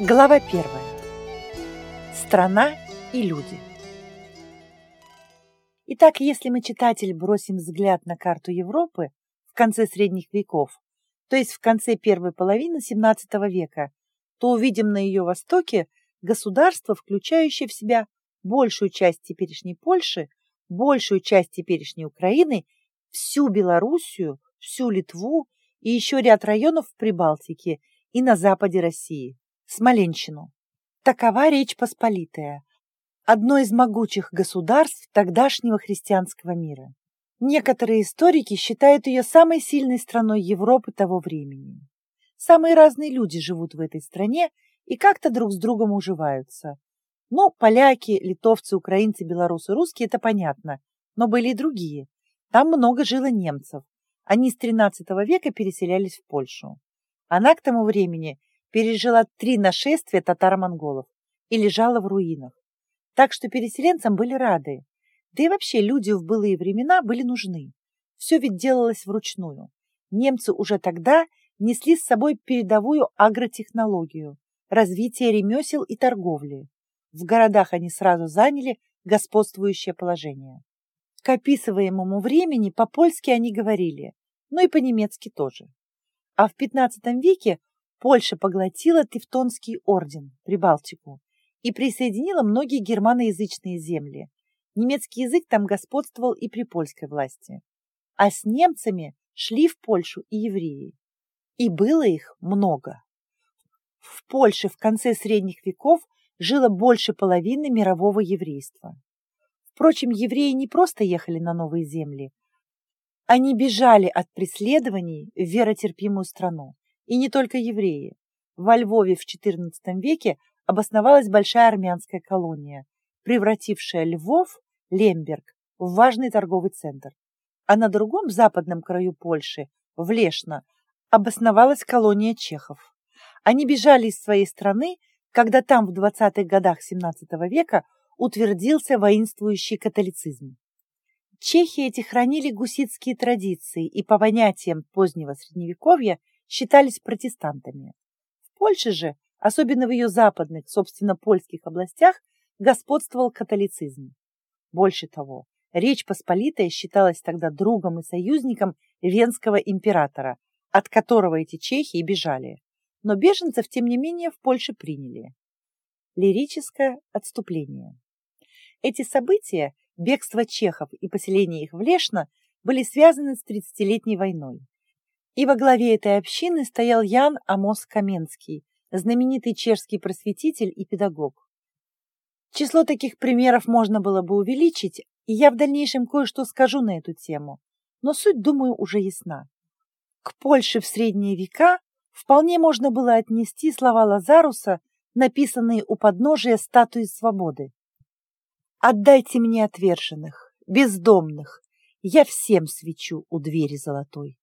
Глава первая. Страна и люди. Итак, если мы, читатель, бросим взгляд на карту Европы в конце средних веков, то есть в конце первой половины XVII века, то увидим на ее востоке государство, включающее в себя большую часть теперешней Польши, большую часть теперешней Украины, всю Белоруссию, всю Литву и еще ряд районов в Прибалтике и на западе России. Смоленщину. Такова Речь Посполитая, одно из могучих государств тогдашнего христианского мира. Некоторые историки считают ее самой сильной страной Европы того времени. Самые разные люди живут в этой стране и как-то друг с другом уживаются. Ну, поляки, литовцы, украинцы, белорусы, русские – это понятно, но были и другие. Там много жило немцев. Они с XIII века переселялись в Польшу. Она к тому времени пережила три нашествия татаро-монголов и лежала в руинах. Так что переселенцам были рады. Да и вообще люди в былые времена были нужны. Все ведь делалось вручную. Немцы уже тогда несли с собой передовую агротехнологию, развитие ремесел и торговли. В городах они сразу заняли господствующее положение. К описываемому времени по-польски они говорили, но и по-немецки тоже. А в XV веке Польша поглотила Тевтонский орден, Прибалтику, и присоединила многие германоязычные земли. Немецкий язык там господствовал и при польской власти. А с немцами шли в Польшу и евреи. И было их много. В Польше в конце средних веков жило больше половины мирового еврейства. Впрочем, евреи не просто ехали на новые земли. Они бежали от преследований в веротерпимую страну. И не только евреи. Во Львове в XIV веке обосновалась большая армянская колония, превратившая Львов, Лемберг, в важный торговый центр. А на другом западном краю Польши, в Лешно, обосновалась колония чехов. Они бежали из своей страны, когда там в 20-х годах XVII века утвердился воинствующий католицизм. Чехи эти хранили гуситские традиции и по понятиям позднего Средневековья считались протестантами. В Польше же, особенно в ее западных, собственно, польских областях, господствовал католицизм. Больше того, Речь Посполитая считалась тогда другом и союзником Венского императора, от которого эти чехи и бежали. Но беженцев, тем не менее, в Польше приняли. Лирическое отступление. Эти события, бегство чехов и поселение их в Лешно, были связаны с Тридцатилетней войной. И во главе этой общины стоял Ян Амос Каменский, знаменитый чешский просветитель и педагог. Число таких примеров можно было бы увеличить, и я в дальнейшем кое-что скажу на эту тему, но суть, думаю, уже ясна. К Польше в средние века вполне можно было отнести слова Лазаруса, написанные у подножия статуи свободы. «Отдайте мне отверженных, бездомных, я всем свечу у двери золотой».